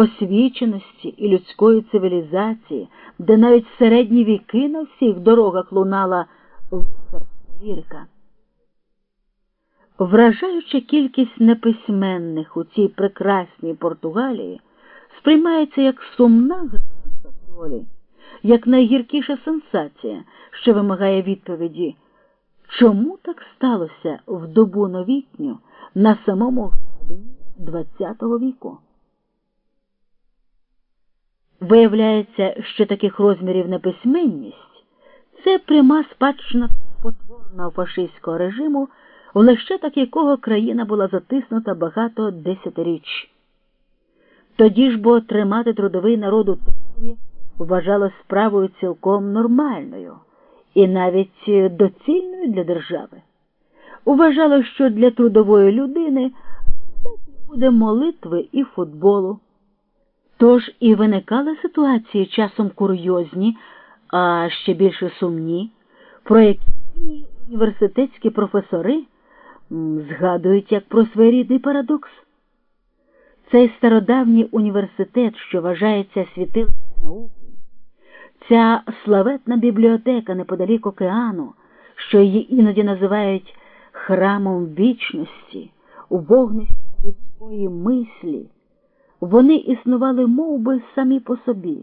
освіченості і людської цивілізації, де навіть середні віки на всіх дорогах лунала лірика. Вражаюча кількість неписьменних у цій прекрасній Португалії сприймається як сумна гроза долі, як найгіркіша сенсація, що вимагає відповіді, чому так сталося в добу новітню на самому ХХ віку. Виявляється, що таких розмірів неписьменність це пряма спадщина потворного фашистського режиму, в лещатах якого країна була затиснута багато десятиріч. Тоді ж бо тримати трудовий народ у темряві вважалось справою цілком нормальною і навіть доцільною для держави. Вважало, що для трудової людини буде молитви і футболу. Тож і виникали ситуації часом курйозні, а ще більше сумні, про які університетські професори згадують як про своєрідний парадокс. Цей стародавній університет, що вважається світилом науки, ця славетна бібліотека неподалік океану, що її іноді називають храмом вічності, у вогнищі людської мислі, вони існували мов би, самі по собі.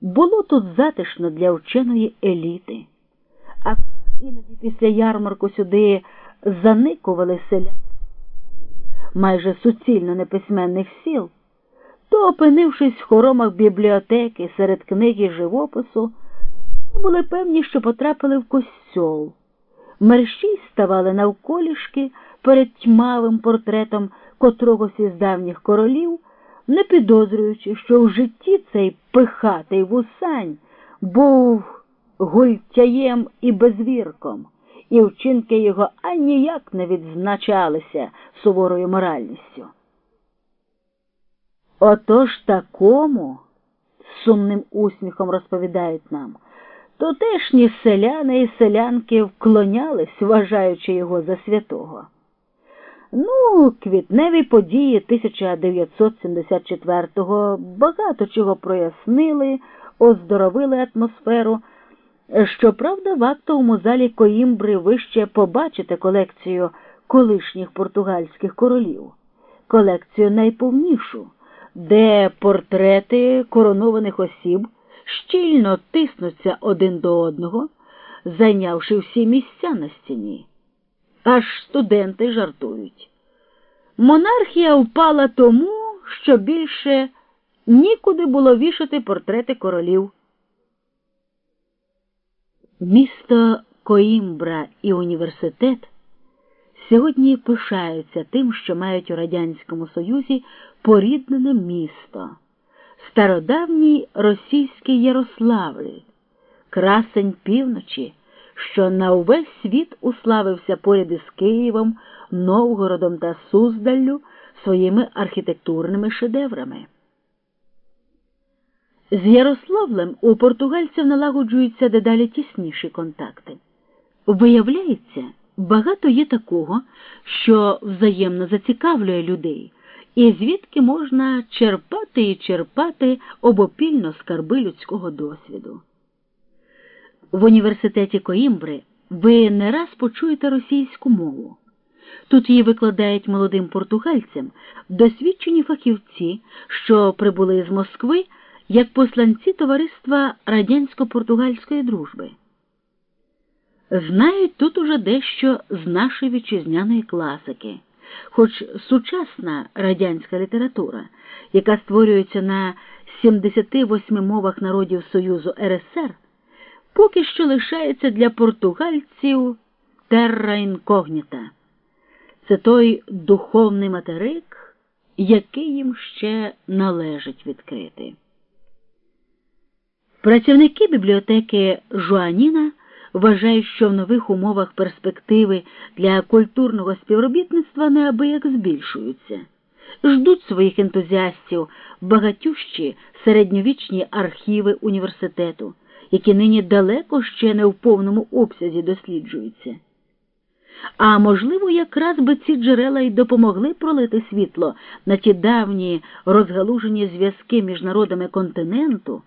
Було тут затишно для вченої еліти, а іноді після ярмарку сюди заникували селя майже суцільно неписьменних сіл, то, опинившись в хоромах бібліотеки серед книги живопису, були певні, що потрапили в костьол. Мерщій ставали навколішки перед тьмавим портретом котрогось із давніх королів, не підозрюючи, що в житті цей пихатий вусань був гультяєм і безвірком і вчинки його аніяк не відзначалися суворою моральністю. Отож такому, сумним усміхом розповідають нам, тутешні селяни і селянки вклонялись, вважаючи його за святого. Ну, квітневі події 1974-го багато чого прояснили, оздоровили атмосферу. Щоправда, в актовому залі Коїмбри ви ще побачите колекцію колишніх португальських королів, колекцію найповнішу, де портрети коронованих осіб щільно тиснуться один до одного, зайнявши всі місця на стіні. Аж студенти жартують. Монархія впала тому, що більше нікуди було вішати портрети королів. Місто Коімбра і університет сьогодні пишаються тим, що мають у Радянському Союзі поріднене місто, стародавній російський Ярославль, красень півночі, що на увесь світ уславився поряд із Києвом, Новгородом та Суздаллю своїми архітектурними шедеврами. З Ярославлем у португальців налагоджуються дедалі тісніші контакти. Виявляється, багато є такого, що взаємно зацікавлює людей, і звідки можна черпати і черпати обопільно скарби людського досвіду. В університеті Коімбри ви не раз почуєте російську мову. Тут її викладають молодим португальцям досвідчені фахівці, що прибули з Москви як посланці товариства радянсько-португальської дружби. Знають тут уже дещо з нашої вітчизняної класики, хоч сучасна радянська література, яка створюється на 78 мовах народів Союзу РСР, поки що лишається для португальців терра інкогніта. Це той духовний материк, який їм ще належить відкрити. Працівники бібліотеки Жуаніна вважають, що в нових умовах перспективи для культурного співробітництва неабияк збільшуються, ждуть своїх ентузіастів багатющі середньовічні архіви університету, які нині далеко ще не в повному обсязі досліджуються. А можливо, якраз би ці джерела й допомогли пролити світло на ті давні розгалужені зв'язки між народами континенту.